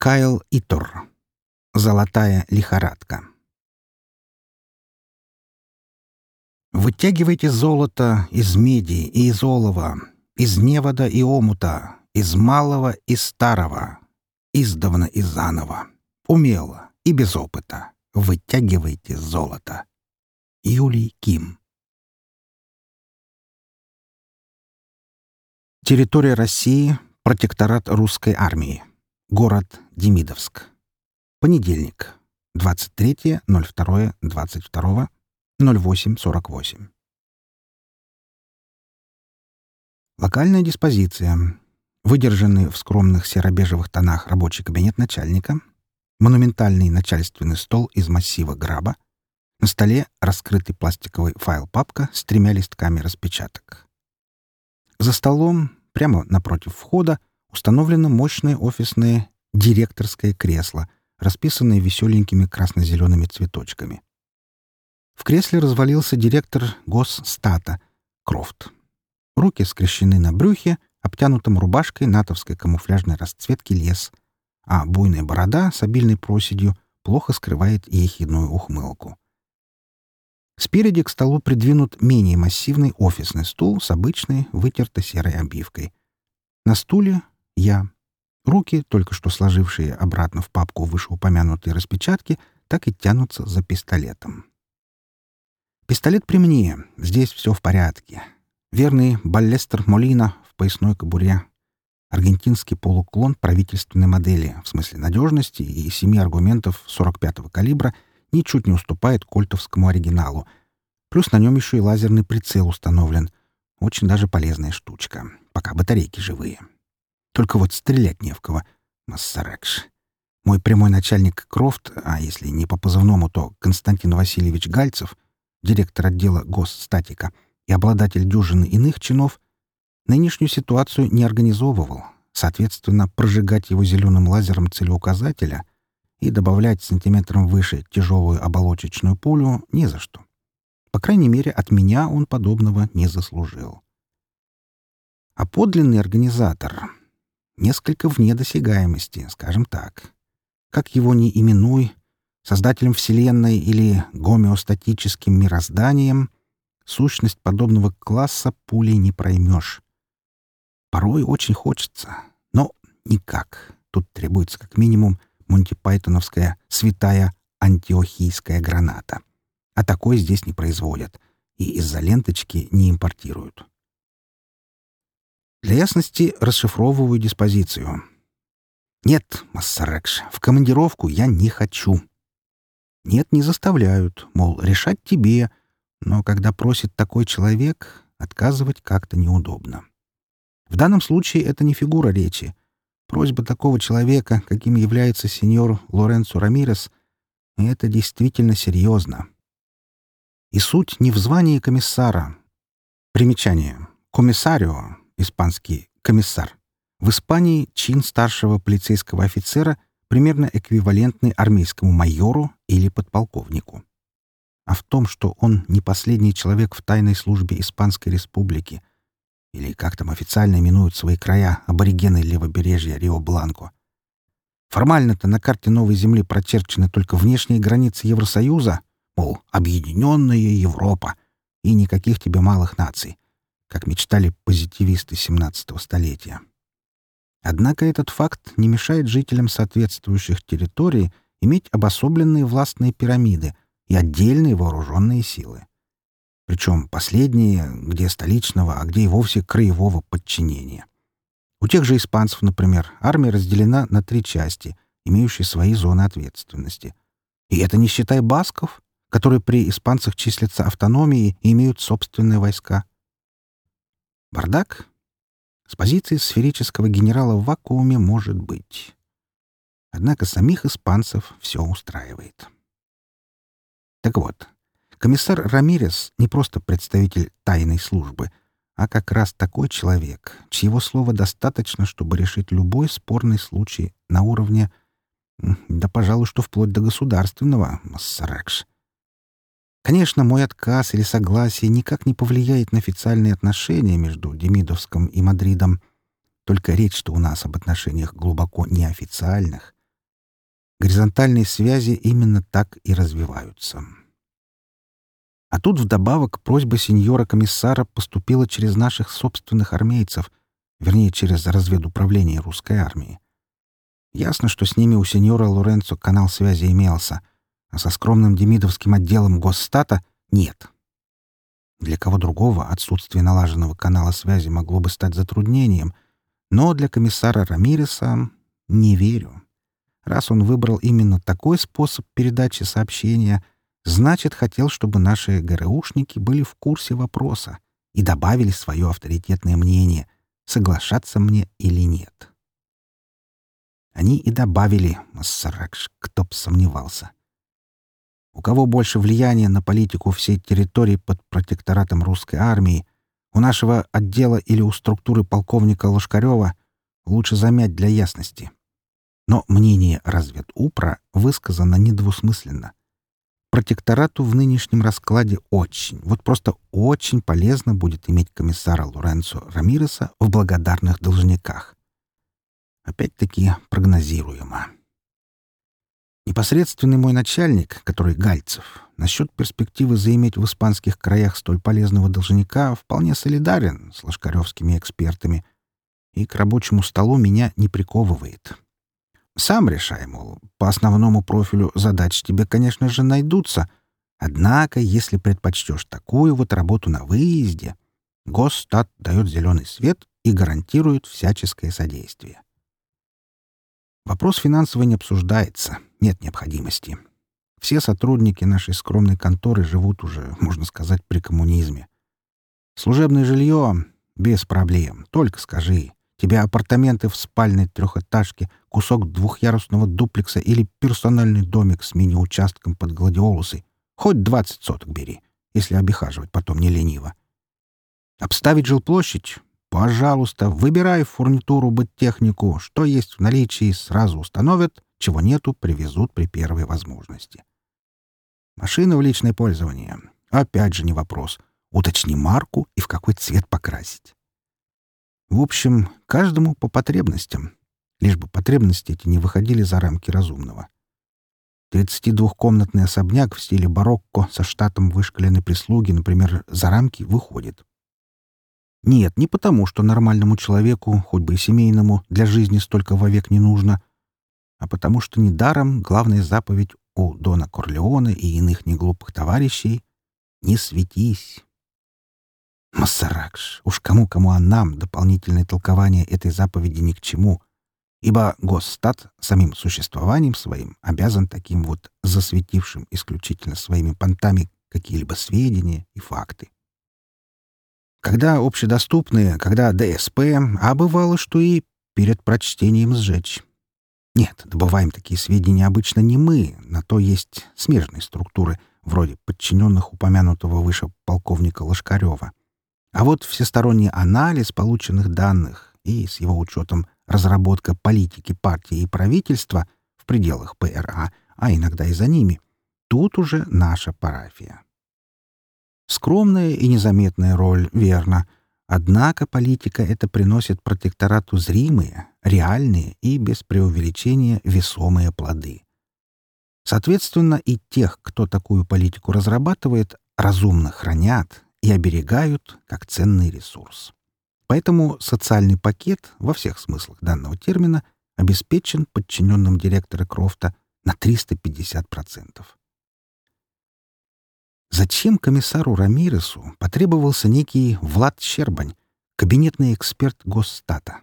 Кайл Итор. Золотая лихорадка. Вытягивайте золото из меди и из олова, из невода и омута, из малого и старого, издавна и заново, умело и без опыта. Вытягивайте золото. Юлий Ким. Территория России, протекторат русской армии. Город Демидовск. Понедельник. 23.02.22. 08.48. Локальная диспозиция. Выдержанный в скромных серо-бежевых тонах рабочий кабинет начальника. Монументальный начальственный стол из массива граба. На столе раскрытый пластиковый файл-папка с тремя листками распечаток. За столом, прямо напротив входа, установлено мощное офисное директорское кресло, расписанное веселенькими красно-зелеными цветочками. В кресле развалился директор Госстата Крофт. Руки скрещены на брюхе, обтянутом рубашкой натовской камуфляжной расцветки лес, а буйная борода с обильной проседью плохо скрывает ехидную ухмылку. Спереди к столу придвинут менее массивный офисный стул с обычной вытертой серой обивкой. На стуле я. Руки, только что сложившие обратно в папку вышеупомянутые распечатки, так и тянутся за пистолетом. Пистолет при мне. Здесь все в порядке. Верный баллестер Молина в поясной кобуре. Аргентинский полуклон правительственной модели, в смысле надежности и семи аргументов 45-го калибра, ничуть не уступает кольтовскому оригиналу. Плюс на нем еще и лазерный прицел установлен. Очень даже полезная штучка, пока батарейки живые. Только вот стрелять не в кого. Массаракш. Мой прямой начальник Крофт, а если не по позывному, то Константин Васильевич Гальцев, директор отдела госстатика и обладатель дюжины иных чинов, нынешнюю ситуацию не организовывал. Соответственно, прожигать его зеленым лазером целеуказателя и добавлять сантиметром выше тяжелую оболочечную пулю не за что. По крайней мере, от меня он подобного не заслужил. А подлинный организатор несколько вне досягаемости, скажем так. Как его ни именуй, создателем Вселенной или гомеостатическим мирозданием, сущность подобного класса пулей не проймешь. Порой очень хочется, но никак. Тут требуется как минимум мунтипайтоновская святая антиохийская граната. А такой здесь не производят и из-за ленточки не импортируют. Для ясности расшифровываю диспозицию. Нет, Массарекш, в командировку я не хочу. Нет, не заставляют, мол, решать тебе, но когда просит такой человек, отказывать как-то неудобно. В данном случае это не фигура речи. Просьба такого человека, каким является сеньор Лоренцо Рамирес, это действительно серьезно. И суть не в звании комиссара. Примечание. Комиссарио испанский комиссар. В Испании чин старшего полицейского офицера примерно эквивалентный армейскому майору или подполковнику. А в том, что он не последний человек в тайной службе Испанской Республики, или как там официально именуют свои края аборигены левобережья Рио-Бланко. Формально-то на карте Новой Земли прочерчены только внешние границы Евросоюза, мол, объединенная Европа, и никаких тебе малых наций как мечтали позитивисты XVII столетия. Однако этот факт не мешает жителям соответствующих территорий иметь обособленные властные пирамиды и отдельные вооруженные силы. Причем последние, где столичного, а где и вовсе краевого подчинения. У тех же испанцев, например, армия разделена на три части, имеющие свои зоны ответственности. И это не считая басков, которые при испанцах числятся автономией и имеют собственные войска. Бардак? С позиции сферического генерала в вакууме может быть. Однако самих испанцев все устраивает. Так вот, комиссар Рамирес не просто представитель тайной службы, а как раз такой человек, чьего слова достаточно, чтобы решить любой спорный случай на уровне, да, пожалуй, что вплоть до государственного, Массаракш. Конечно, мой отказ или согласие никак не повлияет на официальные отношения между Демидовском и Мадридом. Только речь-то у нас об отношениях глубоко неофициальных, Горизонтальные связи именно так и развиваются. А тут вдобавок просьба сеньора-комиссара поступила через наших собственных армейцев, вернее, через разведуправление русской армии. Ясно, что с ними у сеньора Лоренцо канал связи имелся, а со скромным демидовским отделом Госстата — нет. Для кого другого отсутствие налаженного канала связи могло бы стать затруднением, но для комиссара Рамиреса не верю. Раз он выбрал именно такой способ передачи сообщения, значит, хотел, чтобы наши ГРУшники были в курсе вопроса и добавили свое авторитетное мнение, соглашаться мне или нет. Они и добавили, Массаракш, кто б сомневался. У кого больше влияния на политику всей территории под протекторатом русской армии, у нашего отдела или у структуры полковника Лошкарева, лучше замять для ясности. Но мнение разведупра высказано недвусмысленно. Протекторату в нынешнем раскладе очень, вот просто очень полезно будет иметь комиссара Лоренцо Рамиреса в благодарных должниках. Опять-таки прогнозируемо. Непосредственный мой начальник, который Гальцев, насчет перспективы заиметь в испанских краях столь полезного должника вполне солидарен с лошкаревскими экспертами и к рабочему столу меня не приковывает. Сам решай, мол, по основному профилю задач тебе, конечно же, найдутся. Однако, если предпочтешь такую вот работу на выезде, Госстат дает зеленый свет и гарантирует всяческое содействие. Вопрос финансовый не обсуждается, нет необходимости. Все сотрудники нашей скромной конторы живут уже, можно сказать, при коммунизме. Служебное жилье — без проблем, только скажи. Тебе апартаменты в спальной трехэтажке, кусок двухъярусного дуплекса или персональный домик с мини-участком под гладиолусы. Хоть двадцать соток бери, если обихаживать потом не лениво. Обставить жилплощадь? Пожалуйста, выбирай фурнитуру, быттехнику, что есть в наличии, сразу установят, чего нету, привезут при первой возможности. Машина в личное пользование. Опять же не вопрос. Уточни марку и в какой цвет покрасить. В общем, каждому по потребностям, лишь бы потребности эти не выходили за рамки разумного. 32-комнатный особняк в стиле барокко со штатом вышкаленной прислуги, например, за рамки выходит. Нет, не потому, что нормальному человеку, хоть бы и семейному, для жизни столько вовек не нужно, а потому что недаром главная заповедь у Дона Корлеона и иных неглупых товарищей — «Не светись». Массаракш, уж кому-кому, а нам дополнительное толкование этой заповеди ни к чему, ибо Госстат самим существованием своим обязан таким вот засветившим исключительно своими понтами какие-либо сведения и факты. Когда общедоступные, когда ДСП, а бывало, что и перед прочтением сжечь. Нет, добываем такие сведения обычно не мы, на то есть смежные структуры, вроде подчиненных упомянутого выше полковника Лошкарева. А вот всесторонний анализ полученных данных и, с его учетом, разработка политики партии и правительства в пределах ПРА, а иногда и за ними, тут уже наша парафия. Скромная и незаметная роль, верно. Однако политика это приносит протекторату зримые, реальные и, без преувеличения, весомые плоды. Соответственно, и тех, кто такую политику разрабатывает, разумно хранят, и оберегают как ценный ресурс. Поэтому социальный пакет во всех смыслах данного термина обеспечен подчиненным директора Крофта на 350%. Зачем комиссару Рамиресу потребовался некий Влад Щербань, кабинетный эксперт Госстата?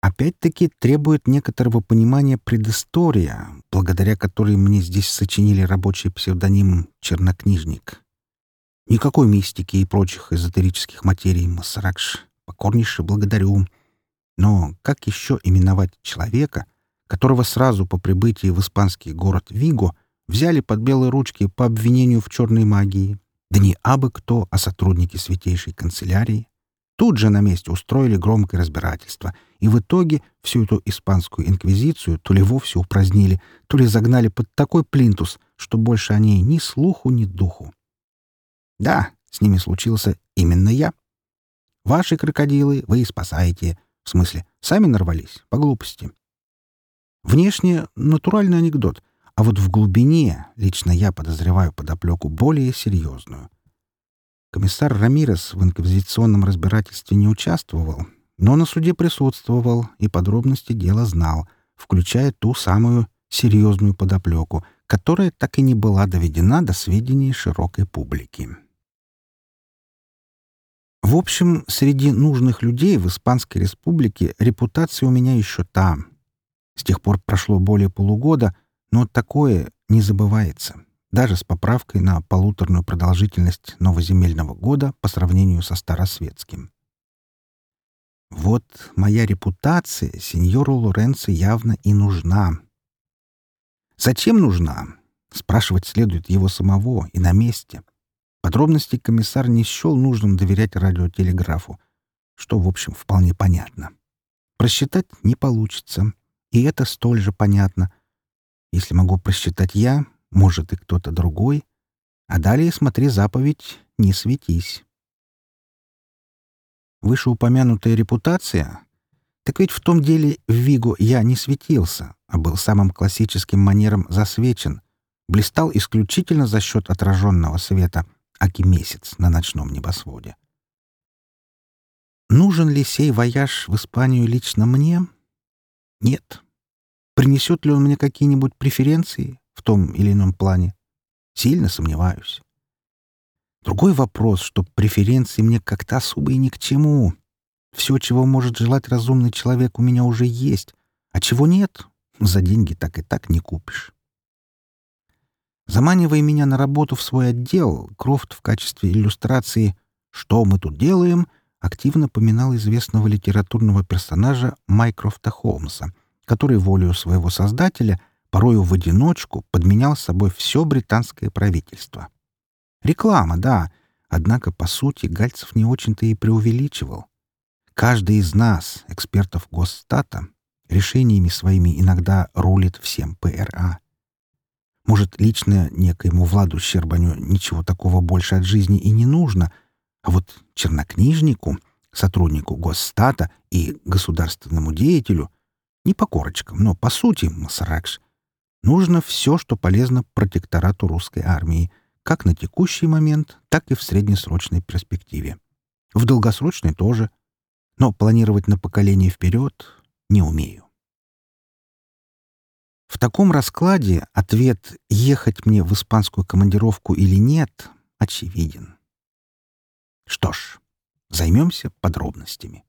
Опять-таки требует некоторого понимания предыстория, благодаря которой мне здесь сочинили рабочий псевдоним «Чернокнижник». Никакой мистики и прочих эзотерических материй, Масаракш. Покорнейше благодарю. Но как еще именовать человека, которого сразу по прибытии в испанский город Виго взяли под белые ручки по обвинению в черной магии? Да не абы кто, а сотрудники святейшей канцелярии. Тут же на месте устроили громкое разбирательство, и в итоге всю эту испанскую инквизицию то ли вовсе упразднили, то ли загнали под такой плинтус, что больше о ней ни слуху, ни духу. Да, с ними случился именно я. Ваши крокодилы вы спасаете. В смысле, сами нарвались, по глупости. Внешне натуральный анекдот, а вот в глубине лично я подозреваю подоплеку более серьезную. Комиссар Рамирес в инквизиционном разбирательстве не участвовал, но на суде присутствовал и подробности дела знал, включая ту самую серьезную подоплеку, которая так и не была доведена до сведений широкой публики. В общем, среди нужных людей в Испанской Республике репутация у меня еще там. С тех пор прошло более полугода, но такое не забывается, даже с поправкой на полуторную продолжительность новоземельного года по сравнению со старосветским. Вот моя репутация сеньору Лоренцо явно и нужна. Зачем нужна? Спрашивать следует его самого и на месте. Подробности комиссар не счел нужным доверять радиотелеграфу, что, в общем, вполне понятно. Просчитать не получится, и это столь же понятно. Если могу просчитать я, может и кто-то другой, а далее смотри заповедь «Не светись». Вышеупомянутая репутация? Так ведь в том деле в Виго я не светился, а был самым классическим манером засвечен, блистал исключительно за счет отраженного света, аки месяц на ночном небосводе. Нужен ли сей вояж в Испанию лично мне? Нет. Принесет ли он мне какие-нибудь преференции в том или ином плане? Сильно сомневаюсь. Другой вопрос, что преференции мне как-то особо и ни к чему. Все, чего может желать разумный человек, у меня уже есть, а чего нет, за деньги так и так не купишь. Заманивая меня на работу в свой отдел, Крофт в качестве иллюстрации «Что мы тут делаем?» активно поминал известного литературного персонажа Майкрофта Холмса, который волею своего создателя порою в одиночку подменял собой все британское правительство. Реклама, да, однако, по сути, Гальцев не очень-то и преувеличивал. Каждый из нас, экспертов Госстата, решениями своими иногда рулит всем ПРА. Может, лично некоему Владу Щербаню ничего такого больше от жизни и не нужно, а вот чернокнижнику, сотруднику Госстата и государственному деятелю, не по корочкам, но по сути, Масаракш, нужно все, что полезно протекторату русской армии — как на текущий момент, так и в среднесрочной перспективе. В долгосрочной тоже, но планировать на поколение вперед не умею. В таком раскладе ответ «ехать мне в испанскую командировку или нет» очевиден. Что ж, займемся подробностями.